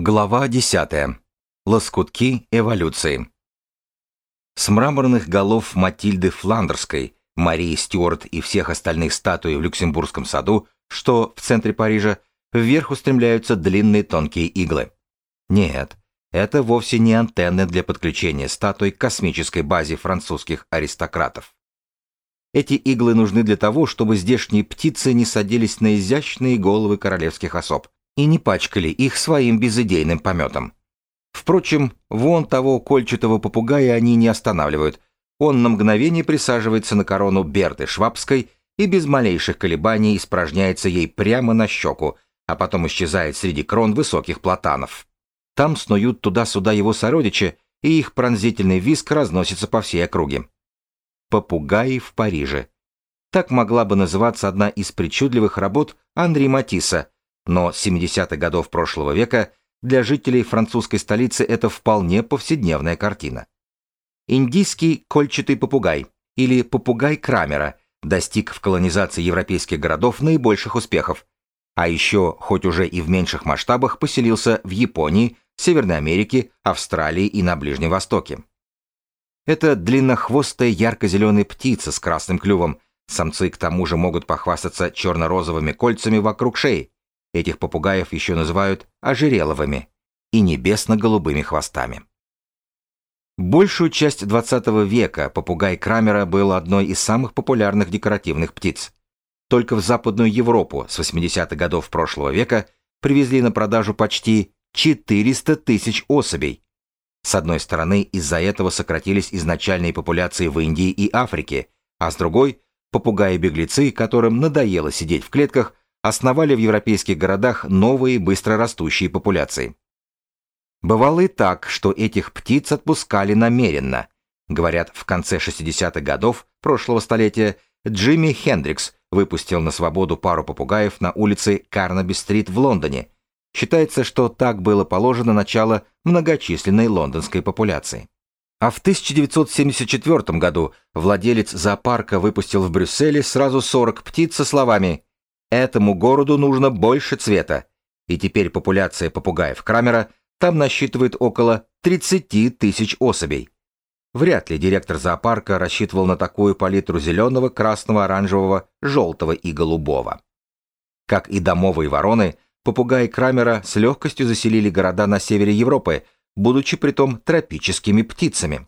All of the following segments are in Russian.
Глава 10. Лоскутки эволюции. С мраморных голов Матильды Фландерской, Марии Стюарт и всех остальных статуй в Люксембургском саду, что в центре Парижа, вверх устремляются длинные тонкие иглы. Нет, это вовсе не антенны для подключения статуй к космической базе французских аристократов. Эти иглы нужны для того, чтобы здешние птицы не садились на изящные головы королевских особ, и не пачкали их своим безыдейным пометом. Впрочем, вон того кольчатого попугая они не останавливают. Он на мгновение присаживается на корону Берты Швабской и без малейших колебаний испражняется ей прямо на щеку, а потом исчезает среди крон высоких платанов. Там снуют туда-сюда его сородичи, и их пронзительный визг разносится по всей округе. «Попугаи в Париже». Так могла бы называться одна из причудливых работ Андре Матисса, но 70-х годов прошлого века для жителей французской столицы это вполне повседневная картина. Индийский кольчатый попугай или попугай Крамера достиг в колонизации европейских городов наибольших успехов, а еще, хоть уже и в меньших масштабах, поселился в Японии, Северной Америке, Австралии и на Ближнем Востоке. Это длиннохвостая ярко-зеленая птица с красным клювом. Самцы к тому же могут похвастаться черно-розовыми кольцами вокруг шеи, Этих попугаев еще называют ожереловыми и небесно-голубыми хвостами. Большую часть XX века попугай Крамера был одной из самых популярных декоративных птиц. Только в Западную Европу с 80-х годов прошлого века привезли на продажу почти 400 тысяч особей. С одной стороны, из-за этого сократились изначальные популяции в Индии и Африке, а с другой – попугаи-беглецы, которым надоело сидеть в клетках, основали в европейских городах новые быстрорастущие популяции. Бывало и так, что этих птиц отпускали намеренно. Говорят, в конце 60-х годов прошлого столетия Джимми Хендрикс выпустил на свободу пару попугаев на улице Карнаби-стрит в Лондоне. Считается, что так было положено начало многочисленной лондонской популяции. А в 1974 году владелец зоопарка выпустил в Брюсселе сразу 40 птиц со словами Этому городу нужно больше цвета. И теперь популяция попугаев Крамера там насчитывает около 30 тысяч особей. Вряд ли директор зоопарка рассчитывал на такую палитру зеленого, красного, оранжевого, желтого и голубого. Как и домовые вороны, попугаи Крамера с легкостью заселили города на севере Европы, будучи притом тропическими птицами.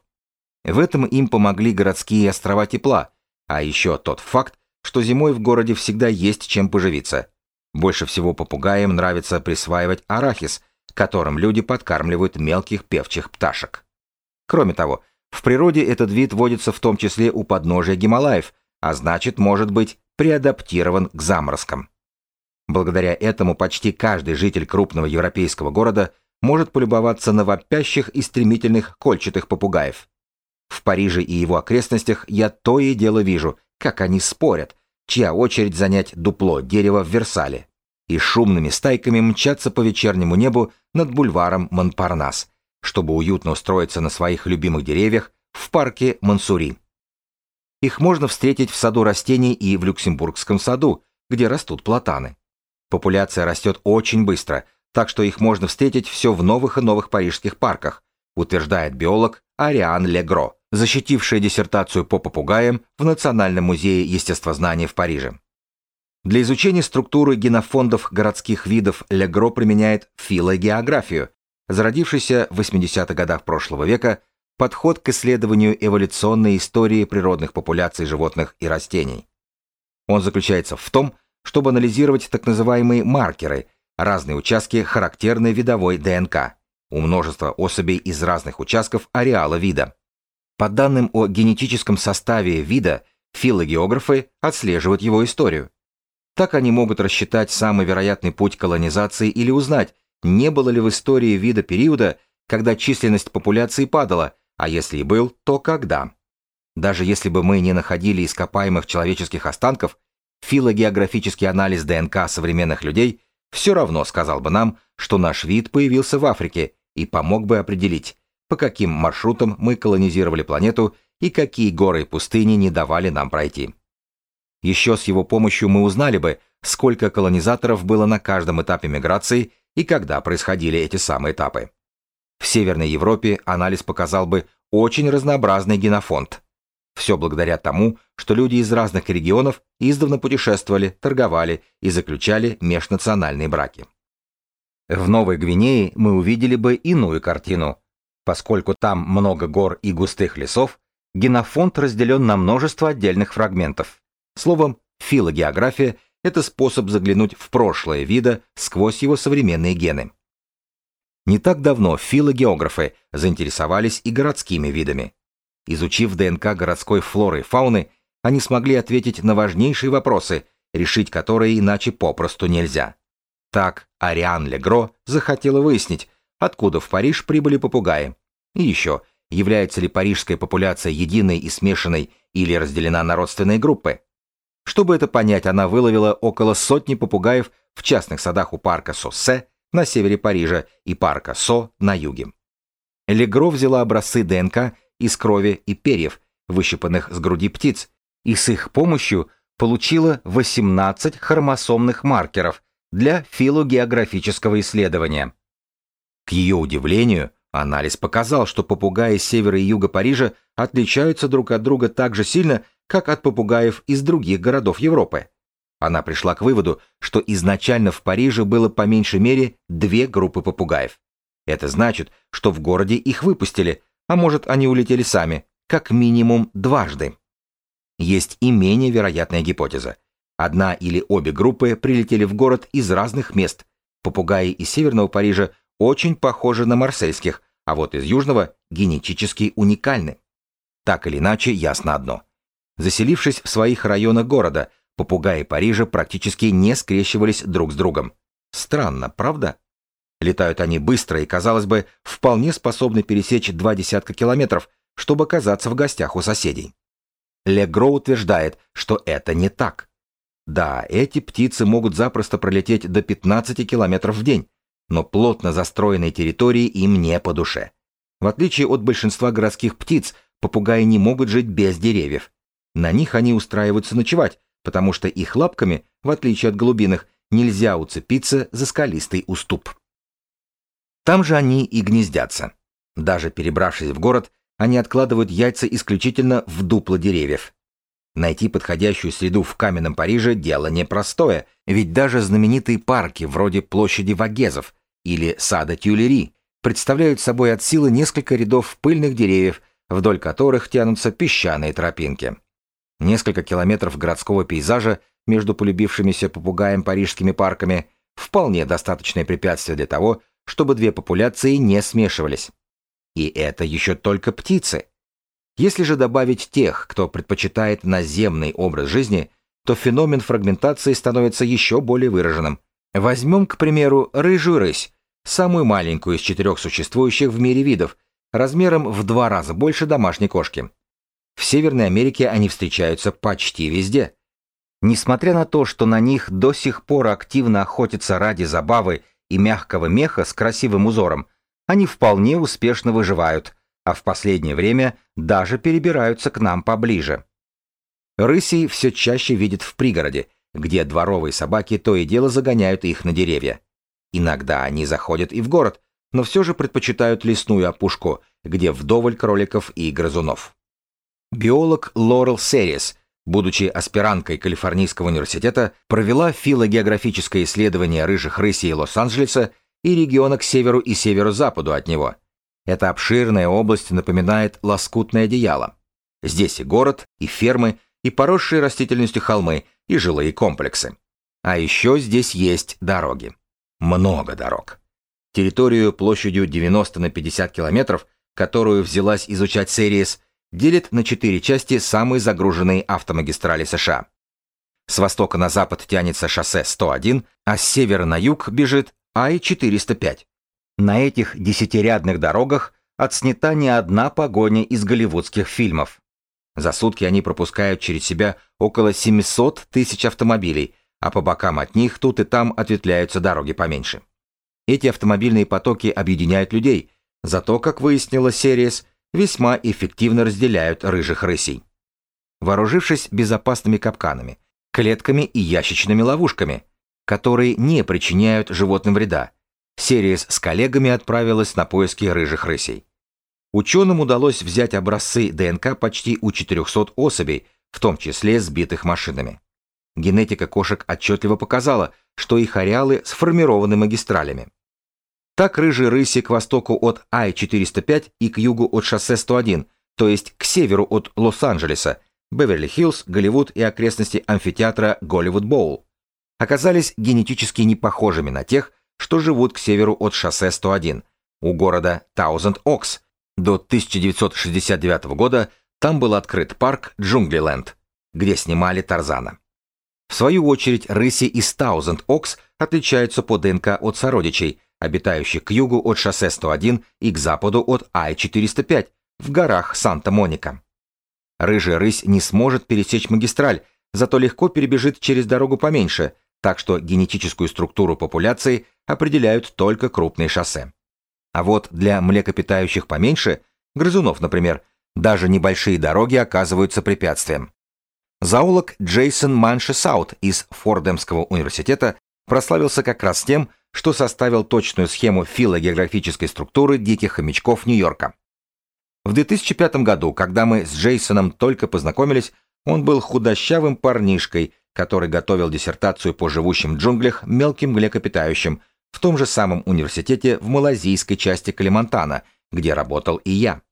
В этом им помогли городские острова тепла, а еще тот факт, что зимой в городе всегда есть чем поживиться. Больше всего попугаям нравится присваивать арахис, которым люди подкармливают мелких певчих пташек. Кроме того, в природе этот вид водится в том числе у подножия Гималаев, а значит может быть преадаптирован к заморозкам. Благодаря этому почти каждый житель крупного европейского города может полюбоваться на вопящих и стремительных кольчатых попугаев. В Париже и его окрестностях я то и дело вижу, как они спорят, чья очередь занять дупло дерева в Версале, и шумными стайками мчатся по вечернему небу над бульваром Монпарнас, чтобы уютно устроиться на своих любимых деревьях в парке Мансури. Их можно встретить в саду растений и в Люксембургском саду, где растут платаны. Популяция растет очень быстро, так что их можно встретить все в новых и новых парижских парках, утверждает биолог Ариан Легро, защитившая диссертацию по попугаям в Национальном музее естествознания в Париже. Для изучения структуры генофондов городских видов Легро применяет филогеографию, зародившийся в 80-х годах прошлого века подход к исследованию эволюционной истории природных популяций животных и растений. Он заключается в том, чтобы анализировать так называемые маркеры, разные участки характерной видовой ДНК, у множества особей из разных участков ареала вида. По данным о генетическом составе вида, филогеографы отслеживают его историю. Так они могут рассчитать самый вероятный путь колонизации или узнать, не было ли в истории вида периода, когда численность популяции падала, а если и был, то когда. Даже если бы мы не находили ископаемых человеческих останков, филогеографический анализ ДНК современных людей все равно сказал бы нам, что наш вид появился в Африке и помог бы определить, по каким маршрутам мы колонизировали планету и какие горы и пустыни не давали нам пройти. Еще с его помощью мы узнали бы, сколько колонизаторов было на каждом этапе миграции и когда происходили эти самые этапы. В Северной Европе анализ показал бы очень разнообразный генофонд. Все благодаря тому, что люди из разных регионов издавна путешествовали, торговали и заключали межнациональные браки. В Новой Гвинее мы увидели бы иную картину. Поскольку там много гор и густых лесов, генофонд разделен на множество отдельных фрагментов. Словом, филогеография – это способ заглянуть в прошлое вида сквозь его современные гены. Не так давно филогеографы заинтересовались и городскими видами. Изучив ДНК городской флоры и фауны, они смогли ответить на важнейшие вопросы, решить которые иначе попросту нельзя. Так Ариан Легро захотела выяснить, откуда в Париж прибыли попугаи. И еще, является ли парижская популяция единой и смешанной или разделена на родственные группы. Чтобы это понять, она выловила около сотни попугаев в частных садах у парка Соссе на севере Парижа и парка Со на юге. Легро взяла образцы ДНК из крови и перьев, выщипанных с груди птиц, и с их помощью получила 18 хромосомных маркеров для филогеографического исследования. К ее удивлению, анализ показал, что попугаи севера и юга Парижа отличаются друг от друга так же сильно, как от попугаев из других городов Европы. Она пришла к выводу, что изначально в Париже было по меньшей мере две группы попугаев. Это значит, что в городе их выпустили, а может они улетели сами, как минимум дважды. Есть и менее вероятная гипотеза. Одна или обе группы прилетели в город из разных мест. Попугаи из северного Парижа очень похожи на марсельских, а вот из южного генетически уникальны. Так или иначе, ясно одно. Заселившись в своих районах города, попугаи Парижа практически не скрещивались друг с другом. Странно, правда? Летают они быстро и, казалось бы, вполне способны пересечь два десятка километров, чтобы оказаться в гостях у соседей. Легро утверждает, что это не так. Да, эти птицы могут запросто пролететь до 15 километров в день, но плотно застроенные территории им не по душе. В отличие от большинства городских птиц, попугаи не могут жить без деревьев. На них они устраиваются ночевать, потому что их лапками, в отличие от голубиных, нельзя уцепиться за скалистый уступ. Там же они и гнездятся. Даже перебравшись в город, они откладывают яйца исключительно в дупло деревьев. Найти подходящую среду в каменном Париже – дело непростое, ведь даже знаменитые парки вроде площади Вагезов или сада Тюлери представляют собой от силы несколько рядов пыльных деревьев, вдоль которых тянутся песчаные тропинки. Несколько километров городского пейзажа между полюбившимися попугаем парижскими парками – вполне достаточное препятствие для того, чтобы две популяции не смешивались. И это еще только птицы. Если же добавить тех, кто предпочитает наземный образ жизни, то феномен фрагментации становится еще более выраженным. Возьмем, к примеру, рыжую рысь, самую маленькую из четырех существующих в мире видов, размером в два раза больше домашней кошки. В Северной Америке они встречаются почти везде. Несмотря на то, что на них до сих пор активно охотятся ради забавы и мягкого меха с красивым узором, они вполне успешно выживают, а в последнее время даже перебираются к нам поближе. Рысей все чаще видят в пригороде, где дворовые собаки то и дело загоняют их на деревья. Иногда они заходят и в город, но все же предпочитают лесную опушку, где вдоволь кроликов и грызунов. Биолог Лорел Серис, будучи аспиранткой Калифорнийского университета, провела филогеографическое исследование рыжих рысей Лос-Анджелеса и региона к северу и северо-западу от него. Эта обширная область напоминает лоскутное одеяло. Здесь и город, и фермы, и поросшие растительностью холмы, и жилые комплексы. А еще здесь есть дороги. Много дорог. Территорию площадью 90 на 50 километров, которую взялась изучать Сериес, делит на четыре части самые загруженные автомагистрали США. С востока на запад тянется шоссе 101, а с севера на юг бежит Ай-405. На этих десятирядных дорогах отснята не одна погоня из голливудских фильмов. За сутки они пропускают через себя около 700 тысяч автомобилей, а по бокам от них тут и там ответвляются дороги поменьше. Эти автомобильные потоки объединяют людей, зато, как выяснила Сериес, весьма эффективно разделяют рыжих рысей. Вооружившись безопасными капканами, клетками и ящичными ловушками, которые не причиняют животным вреда, Серия с коллегами отправилась на поиски рыжих рысей. Ученым удалось взять образцы ДНК почти у 400 особей, в том числе сбитых машинами. Генетика кошек отчетливо показала, что их ареалы сформированы магистралями. Так рыжие рыси к востоку от Ай-405 и к югу от шоссе 101, то есть к северу от Лос-Анджелеса, Беверли-Хиллз, Голливуд и окрестности амфитеатра Голливуд-Боул, оказались генетически непохожими на тех, что живут к северу от шоссе 101, у города Таузенд-Окс. До 1969 года там был открыт парк Джунглиленд, где снимали Тарзана. В свою очередь, рыси из Таузенд-Окс отличаются по ДНК от сородичей, обитающих к югу от шоссе 101 и к западу от Ай-405 в горах Санта-Моника. Рыжая рысь не сможет пересечь магистраль, зато легко перебежит через дорогу поменьше, так что генетическую структуру популяции определяют только крупные шоссе. А вот для млекопитающих поменьше, грызунов, например, даже небольшие дороги оказываются препятствием. Зоолог Джейсон Маншесаут из Фордемского университета прославился как раз тем, что составил точную схему филогеографической структуры диких хомячков Нью-Йорка. В 2005 году, когда мы с Джейсоном только познакомились, он был худощавым парнишкой, который готовил диссертацию по живущим джунглях мелким млекопитающим в том же самом университете в малазийской части Калимантана, где работал и я.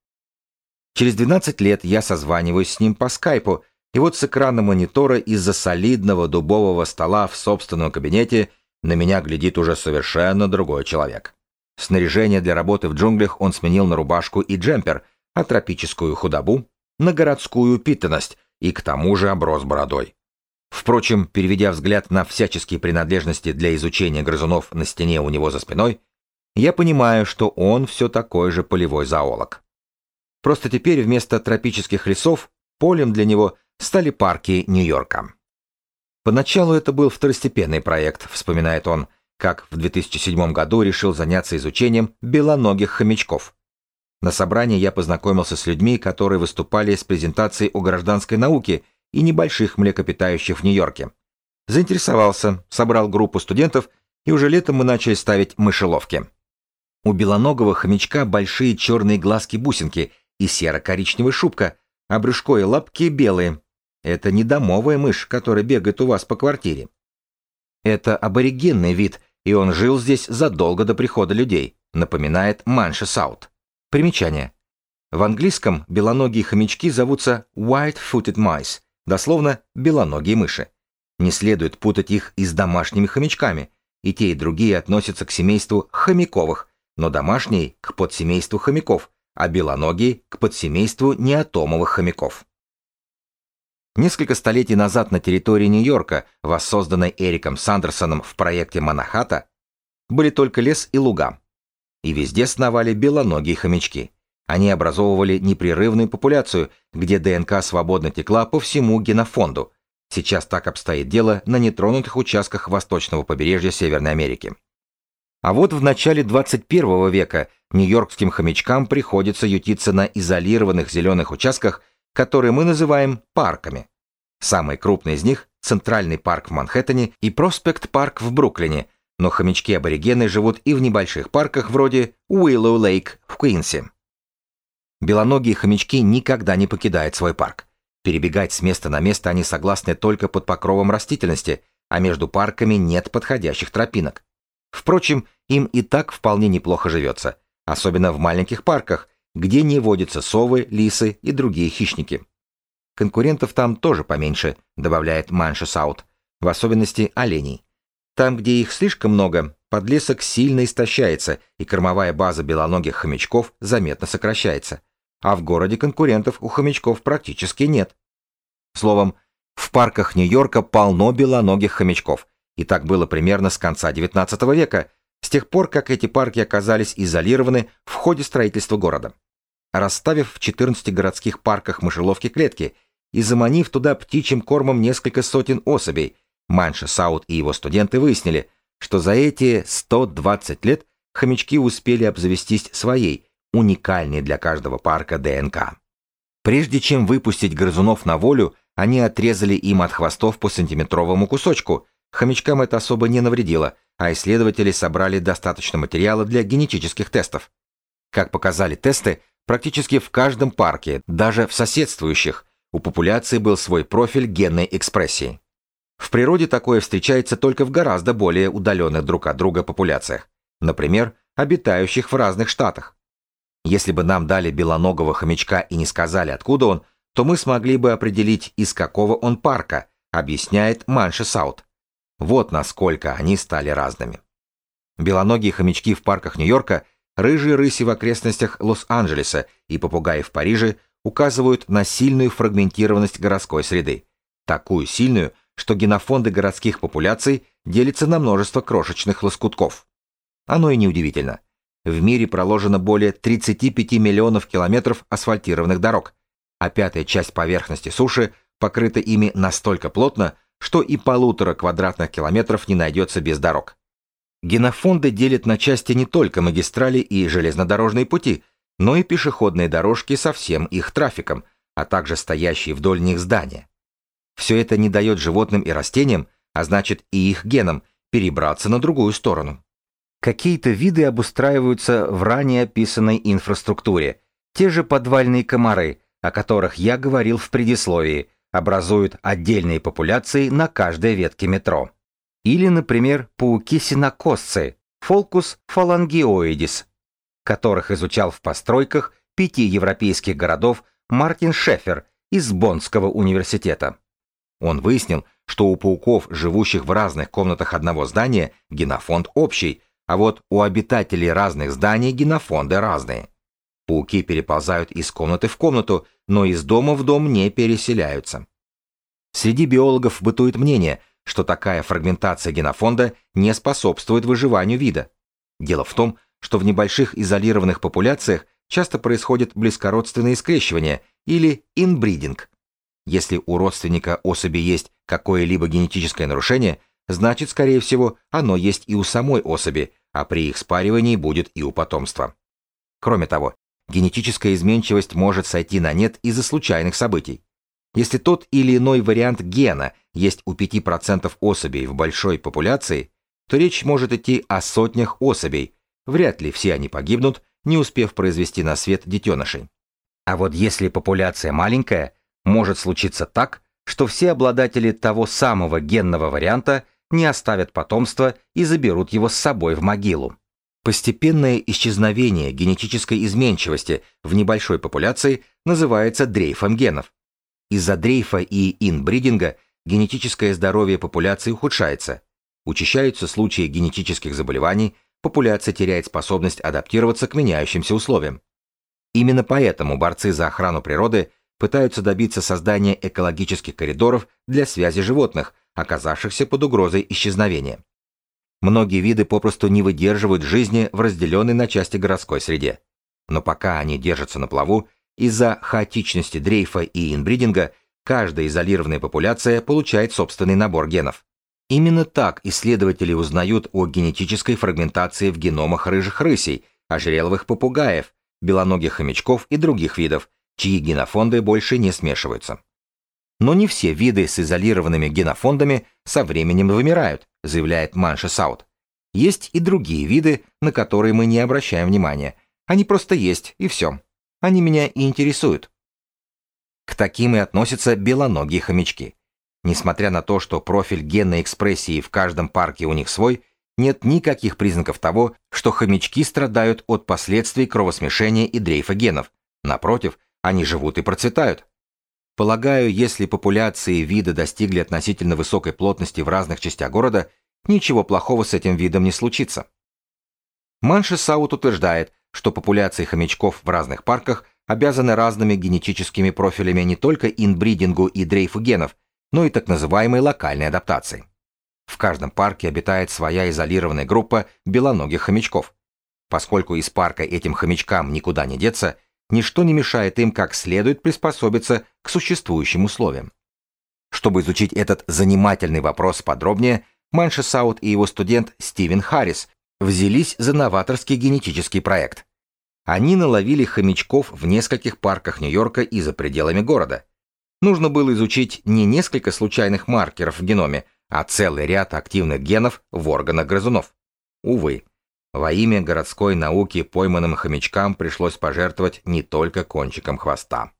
Через 12 лет я созваниваюсь с ним по скайпу, и вот с экрана монитора из-за солидного дубового стола в собственном кабинете на меня глядит уже совершенно другой человек. Снаряжение для работы в джунглях он сменил на рубашку и джемпер, а тропическую худобу — на городскую питанность и к тому же оброс бородой. Впрочем, переведя взгляд на всяческие принадлежности для изучения грызунов на стене у него за спиной, я понимаю, что он все такой же полевой зоолог. Просто теперь вместо тропических лесов полем для него стали парки Нью-Йорка. Поначалу это был второстепенный проект, вспоминает он, как в 2007 году решил заняться изучением белоногих хомячков. На собрании я познакомился с людьми, которые выступали с презентацией о гражданской науке и небольших млекопитающих в Нью-Йорке. Заинтересовался, собрал группу студентов, и уже летом мы начали ставить мышеловки. У белоногого хомячка большие черные глазки-бусинки и серо-коричневая шубка, а брюшко и лапки белые. Это не домовая мышь, которая бегает у вас по квартире. Это аборигенный вид, и он жил здесь задолго до прихода людей, напоминает Манша Саут. Примечание. В английском белоногие хомячки зовутся white-footed mice, дословно белоногие мыши. Не следует путать их и с домашними хомячками, и те и другие относятся к семейству хомяковых, но домашние – к подсемейству хомяков, а белоногие – к подсемейству неатомовых хомяков. Несколько столетий назад на территории Нью-Йорка, воссозданной Эриком Сандерсоном в проекте Манахата, были только лес и луга. И везде сновали белоногие хомячки. Они образовывали непрерывную популяцию, где ДНК свободно текла по всему генофонду. Сейчас так обстоит дело на нетронутых участках восточного побережья Северной Америки. А вот в начале 21 века нью-йоркским хомячкам приходится ютиться на изолированных зеленых участках, которые мы называем парками. Самый крупный из них – Центральный парк в Манхэттене и Проспект-парк в Бруклине, но хомячки-аборигены живут и в небольших парках вроде Уиллоу-Лейк в Куинсе. Белоногие хомячки никогда не покидают свой парк. Перебегать с места на место они согласны только под покровом растительности, а между парками нет подходящих тропинок. Впрочем, им и так вполне неплохо живется, особенно в маленьких парках, где не водятся совы, лисы и другие хищники. Конкурентов там тоже поменьше, добавляет Манша Саут, в особенности оленей. Там, где их слишком много, подлесок сильно истощается, и кормовая база белоногих хомячков заметно сокращается а в городе конкурентов у хомячков практически нет. Словом, в парках Нью-Йорка полно белоногих хомячков, и так было примерно с конца XIX века, с тех пор, как эти парки оказались изолированы в ходе строительства города. Расставив в 14 городских парках мышеловки клетки и заманив туда птичьим кормом несколько сотен особей, Манша Саут и его студенты выяснили, что за эти 120 лет хомячки успели обзавестись своей, уникальный для каждого парка ДНК. Прежде чем выпустить грызунов на волю, они отрезали им от хвостов по сантиметровому кусочку, хомячкам это особо не навредило, а исследователи собрали достаточно материала для генетических тестов. Как показали тесты, практически в каждом парке, даже в соседствующих, у популяции был свой профиль генной экспрессии. В природе такое встречается только в гораздо более удаленных друг от друга популяциях, например, обитающих в разных штатах. Если бы нам дали белоногого хомячка и не сказали, откуда он, то мы смогли бы определить, из какого он парка, объясняет Манши Саут. Вот насколько они стали разными. Белоногие хомячки в парках Нью-Йорка, рыжие рыси в окрестностях Лос-Анджелеса и попугаи в Париже указывают на сильную фрагментированность городской среды. Такую сильную, что генофонды городских популяций делятся на множество крошечных лоскутков. Оно и неудивительно. В мире проложено более 35 миллионов километров асфальтированных дорог, а пятая часть поверхности суши покрыта ими настолько плотно, что и полутора квадратных километров не найдется без дорог. Генофонды делят на части не только магистрали и железнодорожные пути, но и пешеходные дорожки со всем их трафиком, а также стоящие вдоль них здания. Все это не дает животным и растениям, а значит и их генам, перебраться на другую сторону. Какие-то виды обустраиваются в ранее описанной инфраструктуре. Те же подвальные комары, о которых я говорил в предисловии, образуют отдельные популяции на каждой ветке метро. Или, например, пауки-синокосцы, фолкус фалангиоидис, которых изучал в постройках пяти европейских городов Мартин Шефер из Боннского университета. Он выяснил, что у пауков, живущих в разных комнатах одного здания, генофонд общий, а вот у обитателей разных зданий генофонды разные. Пауки переползают из комнаты в комнату, но из дома в дом не переселяются. Среди биологов бытует мнение, что такая фрагментация генофонда не способствует выживанию вида. Дело в том, что в небольших изолированных популяциях часто происходит близкородственное скрещивание или инбридинг. Если у родственника особи есть какое-либо генетическое нарушение, значит, скорее всего, оно есть и у самой особи, а при их спаривании будет и у потомства. Кроме того, генетическая изменчивость может сойти на нет из-за случайных событий. Если тот или иной вариант гена есть у 5% особей в большой популяции, то речь может идти о сотнях особей, вряд ли все они погибнут, не успев произвести на свет детенышей. А вот если популяция маленькая, может случиться так, что все обладатели того самого генного варианта не оставят потомства и заберут его с собой в могилу. Постепенное исчезновение генетической изменчивости в небольшой популяции называется дрейфом генов. Из-за дрейфа и инбридинга генетическое здоровье популяции ухудшается, учащаются случаи генетических заболеваний, популяция теряет способность адаптироваться к меняющимся условиям. Именно поэтому борцы за охрану природы пытаются добиться создания экологических коридоров для связи животных, оказавшихся под угрозой исчезновения. Многие виды попросту не выдерживают жизни в разделенной на части городской среде. Но пока они держатся на плаву, из-за хаотичности дрейфа и инбридинга каждая изолированная популяция получает собственный набор генов. Именно так исследователи узнают о генетической фрагментации в геномах рыжих рысей, ожереловых попугаев, белоногих хомячков и других видов, чьи генофонды больше не смешиваются. Но не все виды с изолированными генофондами со временем вымирают, заявляет Манша Саут. Есть и другие виды, на которые мы не обращаем внимания. Они просто есть, и все. Они меня и интересуют. К таким и относятся белоногие хомячки. Несмотря на то, что профиль генной экспрессии в каждом парке у них свой, нет никаких признаков того, что хомячки страдают от последствий кровосмешения и дрейфа генов. Напротив, они живут и процветают. Полагаю, если популяции вида достигли относительно высокой плотности в разных частях города, ничего плохого с этим видом не случится. Манши Саут утверждает, что популяции хомячков в разных парках обязаны разными генетическими профилями не только инбридингу и дрейфу генов, но и так называемой локальной адаптации. В каждом парке обитает своя изолированная группа белоногих хомячков. Поскольку из парка этим хомячкам никуда не деться, ничто не мешает им как следует приспособиться к существующим условиям. Чтобы изучить этот занимательный вопрос подробнее, Манша Саут и его студент Стивен Харрис взялись за новаторский генетический проект. Они наловили хомячков в нескольких парках Нью-Йорка и за пределами города. Нужно было изучить не несколько случайных маркеров в геноме, а целый ряд активных генов в органах грызунов. Увы, во имя городской науки пойманным хомячкам пришлось пожертвовать не только кончиком хвоста.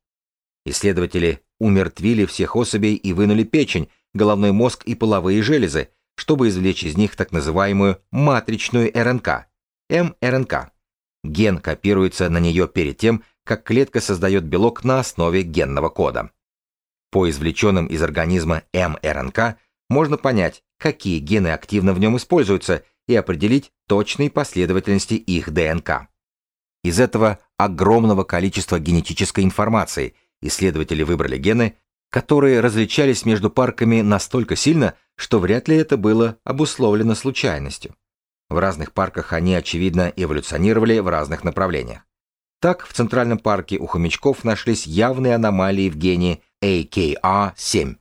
Исследователи умертвили всех особей и вынули печень, головной мозг и половые железы, чтобы извлечь из них так называемую матричную РНК, мРНК. Ген копируется на нее перед тем, как клетка создает белок на основе генного кода. По извлеченным из организма мРНК можно понять, какие гены активно в нем используются, и определить точные последовательности их ДНК. Из этого огромного количества генетической информации исследователи выбрали гены, которые различались между парками настолько сильно, что вряд ли это было обусловлено случайностью. В разных парках они, очевидно, эволюционировали в разных направлениях. Так, в Центральном парке у хомячков нашлись явные аномалии в гене AKR7.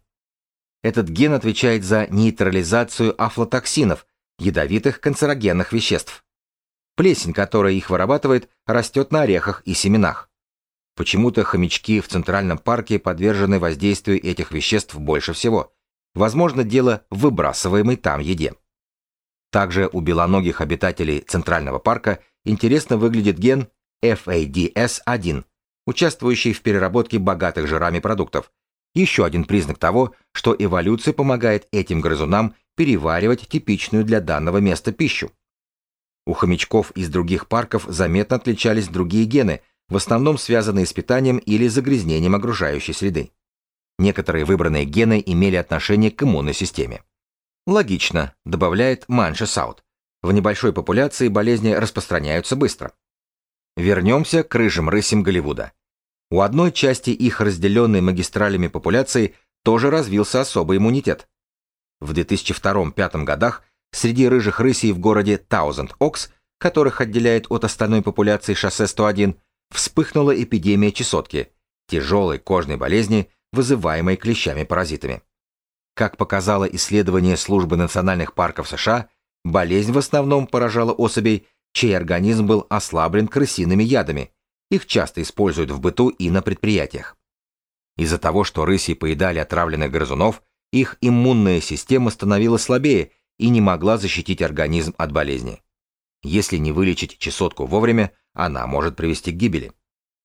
Этот ген отвечает за нейтрализацию афлотоксинов, ядовитых канцерогенных веществ. Плесень, которая их вырабатывает, растет на орехах и семенах. Почему-то хомячки в Центральном парке подвержены воздействию этих веществ больше всего. Возможно, дело в выбрасываемой там еде. Также у белоногих обитателей Центрального парка интересно выглядит ген FADS1, участвующий в переработке богатых жирами продуктов. Еще один признак того, что эволюция помогает этим грызунам переваривать типичную для данного места пищу. У хомячков из других парков заметно отличались другие гены, в основном связанные с питанием или загрязнением окружающей среды. Некоторые выбранные гены имели отношение к иммунной системе. Логично, добавляет Манша Саут. В небольшой популяции болезни распространяются быстро. Вернемся к рыжим рысям Голливуда. У одной части их разделенной магистралями популяции тоже развился особый иммунитет. В 2002-2005 годах среди рыжих рысей в городе Таузенд Окс, которых отделяет от остальной популяции шоссе 101, вспыхнула эпидемия чесотки, тяжелой кожной болезни, вызываемой клещами-паразитами. Как показало исследование Службы национальных парков США, болезнь в основном поражала особей, чей организм был ослаблен крысиными ядами. Их часто используют в быту и на предприятиях. Из-за того, что рыси поедали отравленных грызунов, их иммунная система становилась слабее и не могла защитить организм от болезни. Если не вылечить чесотку вовремя, она может привести к гибели.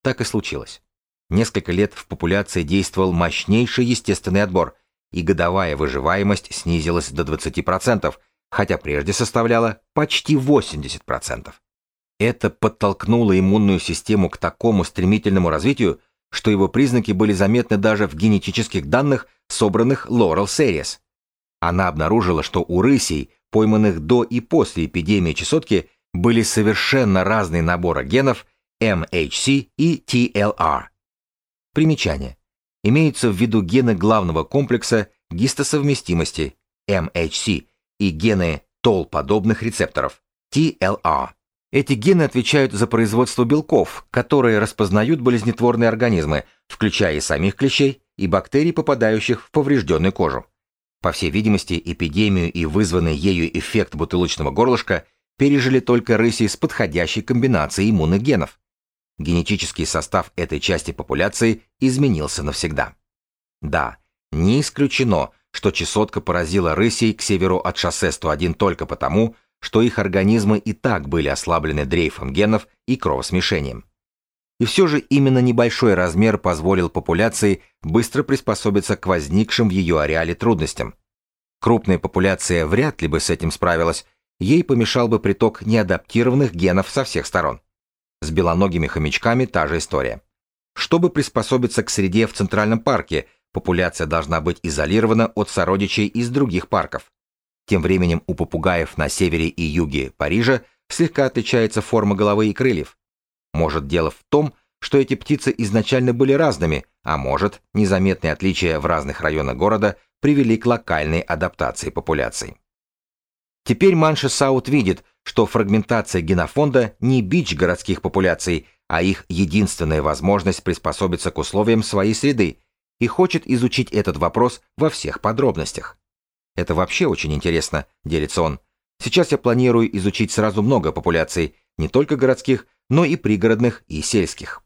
Так и случилось. Несколько лет в популяции действовал мощнейший естественный отбор, и годовая выживаемость снизилась до 20%, хотя прежде составляла почти 80%. Это подтолкнуло иммунную систему к такому стремительному развитию, что его признаки были заметны даже в генетических данных, собранных Laurel Series. Она обнаружила, что у рысей, пойманных до и после эпидемии чесотки, были совершенно разные наборы генов MHC и TLR. Примечание имеются в виду гены главного комплекса гистосовместимости MHC и гены тол-подобных рецепторов TLR. Эти гены отвечают за производство белков, которые распознают болезнетворные организмы, включая и самих клещей, и бактерий, попадающих в поврежденную кожу. По всей видимости, эпидемию и вызванный ею эффект бутылочного горлышка пережили только рыси с подходящей комбинацией иммунных генов генетический состав этой части популяции изменился навсегда. Да, не исключено, что чесотка поразила рысей к северу от шоссе 101 только потому, что их организмы и так были ослаблены дрейфом генов и кровосмешением. И все же именно небольшой размер позволил популяции быстро приспособиться к возникшим в ее ареале трудностям. Крупная популяция вряд ли бы с этим справилась, ей помешал бы приток неадаптированных генов со всех сторон. С белоногими хомячками та же история. Чтобы приспособиться к среде в Центральном парке, популяция должна быть изолирована от сородичей из других парков. Тем временем у попугаев на севере и юге Парижа слегка отличается форма головы и крыльев. Может дело в том, что эти птицы изначально были разными, а может, незаметные отличия в разных районах города привели к локальной адаптации популяций. Теперь Манша Саут видит, что фрагментация генофонда не бич городских популяций, а их единственная возможность приспособиться к условиям своей среды, и хочет изучить этот вопрос во всех подробностях. Это вообще очень интересно, делится он. Сейчас я планирую изучить сразу много популяций, не только городских, но и пригородных и сельских.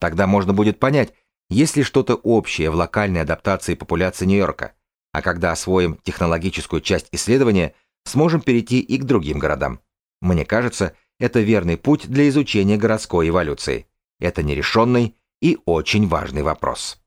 Тогда можно будет понять, есть ли что-то общее в локальной адаптации популяции Нью-Йорка. А когда освоим технологическую часть исследования, сможем перейти и к другим городам. Мне кажется, это верный путь для изучения городской эволюции. Это нерешенный и очень важный вопрос.